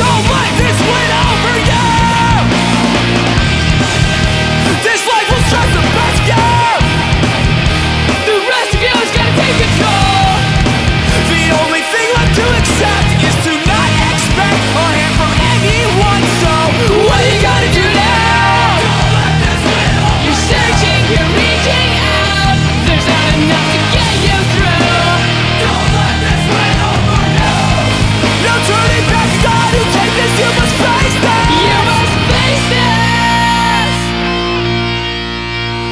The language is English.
over